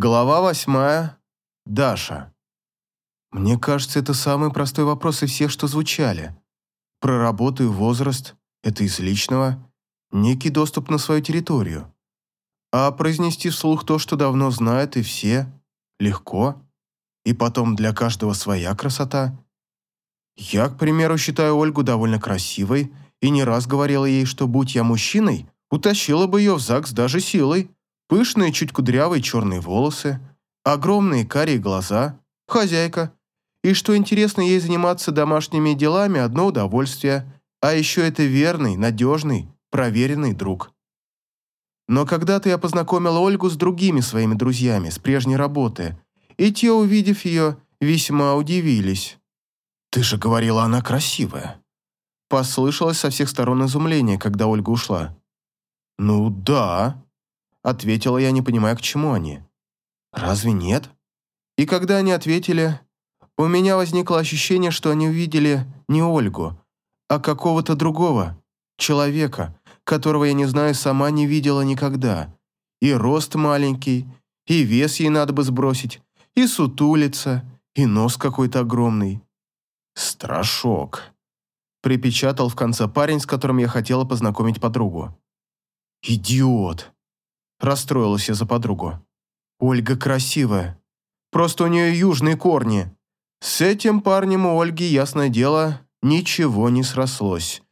Глава восьмая. Даша. Мне кажется, это самый простой вопрос из всех, что звучали. Про работу и возраст – это из личного, некий доступ на свою территорию. А произнести вслух то, что давно знают и все, легко. И потом для каждого своя красота. Я, к примеру, считаю Ольгу довольно красивой и не раз говорила ей, что будь я мужчиной, утащила бы ее в ЗАГС даже силой. Пышные, чуть кудрявые черные волосы, огромные карие глаза, хозяйка. И что интересно, ей заниматься домашними делами – одно удовольствие, а еще это верный, надежный, проверенный друг. Но когда-то я познакомила Ольгу с другими своими друзьями с прежней работы, и те, увидев ее, весьма удивились. «Ты же говорила, она красивая». Послышалось со всех сторон изумление, когда Ольга ушла. «Ну да», Ответила я, не понимая, к чему они. «Разве нет?» И когда они ответили, у меня возникло ощущение, что они увидели не Ольгу, а какого-то другого, человека, которого я не знаю, сама не видела никогда. И рост маленький, и вес ей надо бы сбросить, и сутулица, и нос какой-то огромный. «Страшок», — припечатал в конце парень, с которым я хотела познакомить подругу. «Идиот», Расстроилась я за подругу. Ольга красивая. Просто у нее южные корни. С этим парнем у Ольги, ясное дело, ничего не срослось.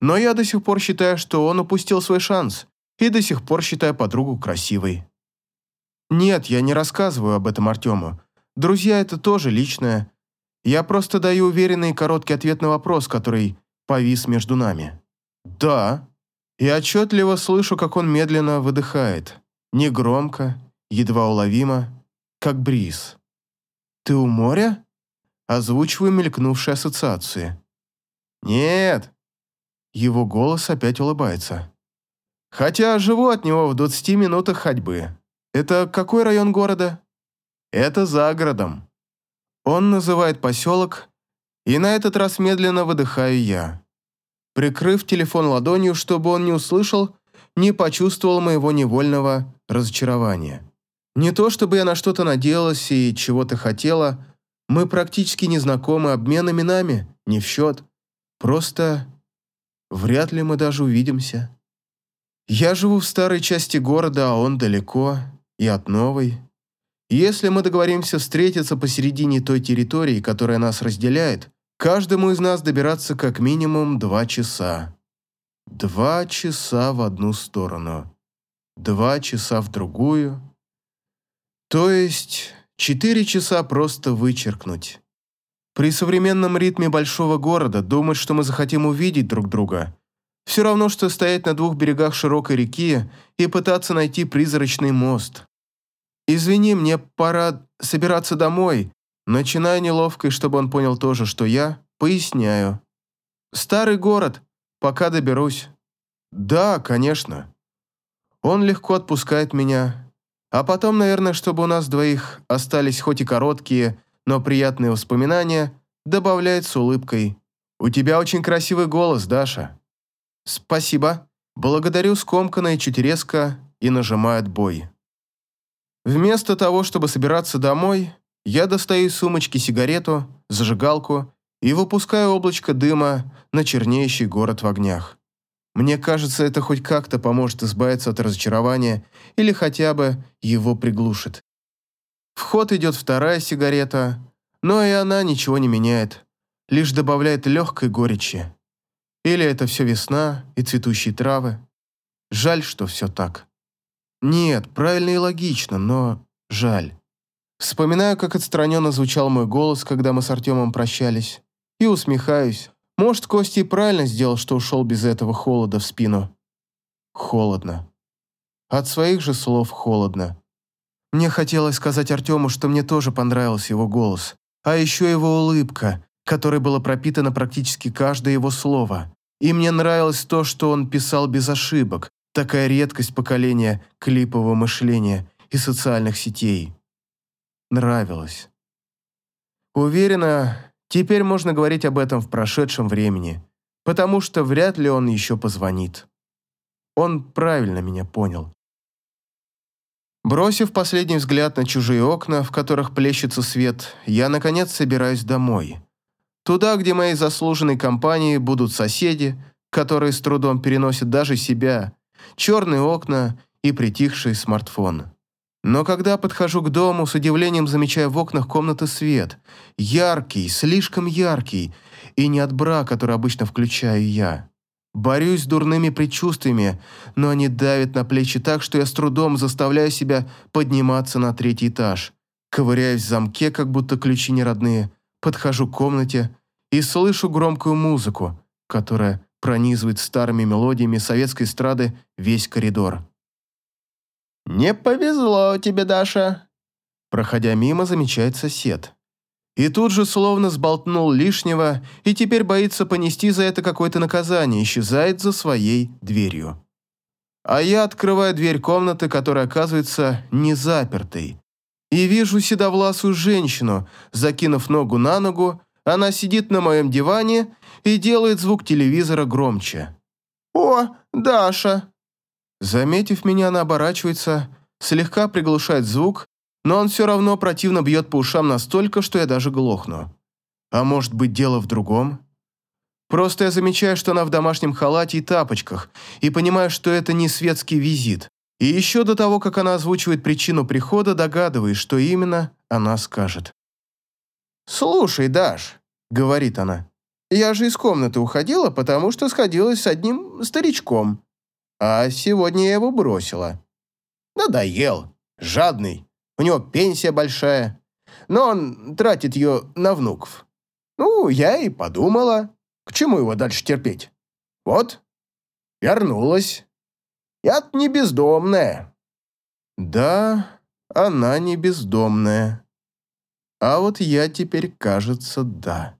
Но я до сих пор считаю, что он упустил свой шанс. И до сих пор считаю подругу красивой. Нет, я не рассказываю об этом Артему. Друзья, это тоже личное. Я просто даю уверенный и короткий ответ на вопрос, который повис между нами. Да, и отчетливо слышу, как он медленно выдыхает. Негромко, едва уловимо, как бриз. «Ты у моря?» Озвучиваю мелькнувшие ассоциации. «Нет!» Его голос опять улыбается. «Хотя живу от него в 20 минутах ходьбы. Это какой район города?» «Это за городом». Он называет поселок, и на этот раз медленно выдыхаю я прикрыв телефон ладонью, чтобы он не услышал, не почувствовал моего невольного разочарования. Не то чтобы я на что-то надеялась и чего-то хотела, мы практически не знакомы, обмен именами не в счет. Просто вряд ли мы даже увидимся. Я живу в старой части города, а он далеко и от новой. Если мы договоримся встретиться посередине той территории, которая нас разделяет, Каждому из нас добираться как минимум два часа. Два часа в одну сторону. Два часа в другую. То есть четыре часа просто вычеркнуть. При современном ритме большого города думать, что мы захотим увидеть друг друга, все равно, что стоять на двух берегах широкой реки и пытаться найти призрачный мост. «Извини, мне пора собираться домой», Начинаю неловко, чтобы он понял тоже, что я, поясняю. «Старый город, пока доберусь». «Да, конечно». Он легко отпускает меня. А потом, наверное, чтобы у нас двоих остались хоть и короткие, но приятные воспоминания, добавляет с улыбкой. «У тебя очень красивый голос, Даша». «Спасибо». Благодарю скомканно и чуть резко и нажимает бой. Вместо того, чтобы собираться домой, я достаю из сумочки сигарету, зажигалку и выпускаю облачко дыма на чернеющий город в огнях. Мне кажется, это хоть как-то поможет избавиться от разочарования или хотя бы его приглушит. В ход идет вторая сигарета, но и она ничего не меняет, лишь добавляет легкой горечи. Или это все весна и цветущие травы. Жаль, что все так. Нет, правильно и логично, но жаль. Вспоминаю, как отстраненно звучал мой голос, когда мы с Артемом прощались, и усмехаюсь. Может, Костя и правильно сделал, что ушел без этого холода в спину. Холодно. От своих же слов холодно. Мне хотелось сказать Артему, что мне тоже понравился его голос, а еще его улыбка, которой было пропитано практически каждое его слово. И мне нравилось то, что он писал без ошибок, такая редкость поколения клипового мышления и социальных сетей нравилось. Уверена, теперь можно говорить об этом в прошедшем времени, потому что вряд ли он еще позвонит. Он правильно меня понял. Бросив последний взгляд на чужие окна, в которых плещется свет, я, наконец, собираюсь домой. Туда, где моей заслуженной компании будут соседи, которые с трудом переносят даже себя, черные окна и притихший смартфон. Но когда подхожу к дому, с удивлением замечаю в окнах комнаты свет. Яркий, слишком яркий, и не от бра, который обычно включаю я. Борюсь с дурными предчувствиями, но они давят на плечи так, что я с трудом заставляю себя подниматься на третий этаж. Ковыряюсь в замке, как будто ключи не родные, подхожу к комнате и слышу громкую музыку, которая пронизывает старыми мелодиями советской эстрады весь коридор. «Не повезло тебе, Даша!» Проходя мимо, замечает сосед. И тут же словно сболтнул лишнего и теперь боится понести за это какое-то наказание, исчезает за своей дверью. А я открываю дверь комнаты, которая оказывается не запертой. И вижу седовласую женщину, закинув ногу на ногу, она сидит на моем диване и делает звук телевизора громче. «О, Даша!» Заметив меня, она оборачивается, слегка приглушает звук но он все равно противно бьет по ушам настолько, что я даже глохну. А может быть, дело в другом? Просто я замечаю, что она в домашнем халате и тапочках, и понимаю, что это не светский визит. И еще до того, как она озвучивает причину прихода, догадываюсь, что именно она скажет. «Слушай, Даш», — говорит она, — «я же из комнаты уходила, потому что сходилась с одним старичком. А сегодня я его бросила. Надоел, жадный. У него пенсия большая, но он тратит ее на внуков. Ну, я и подумала, к чему его дальше терпеть. Вот, вернулась. я не бездомная. Да, она не бездомная. А вот я теперь, кажется, да.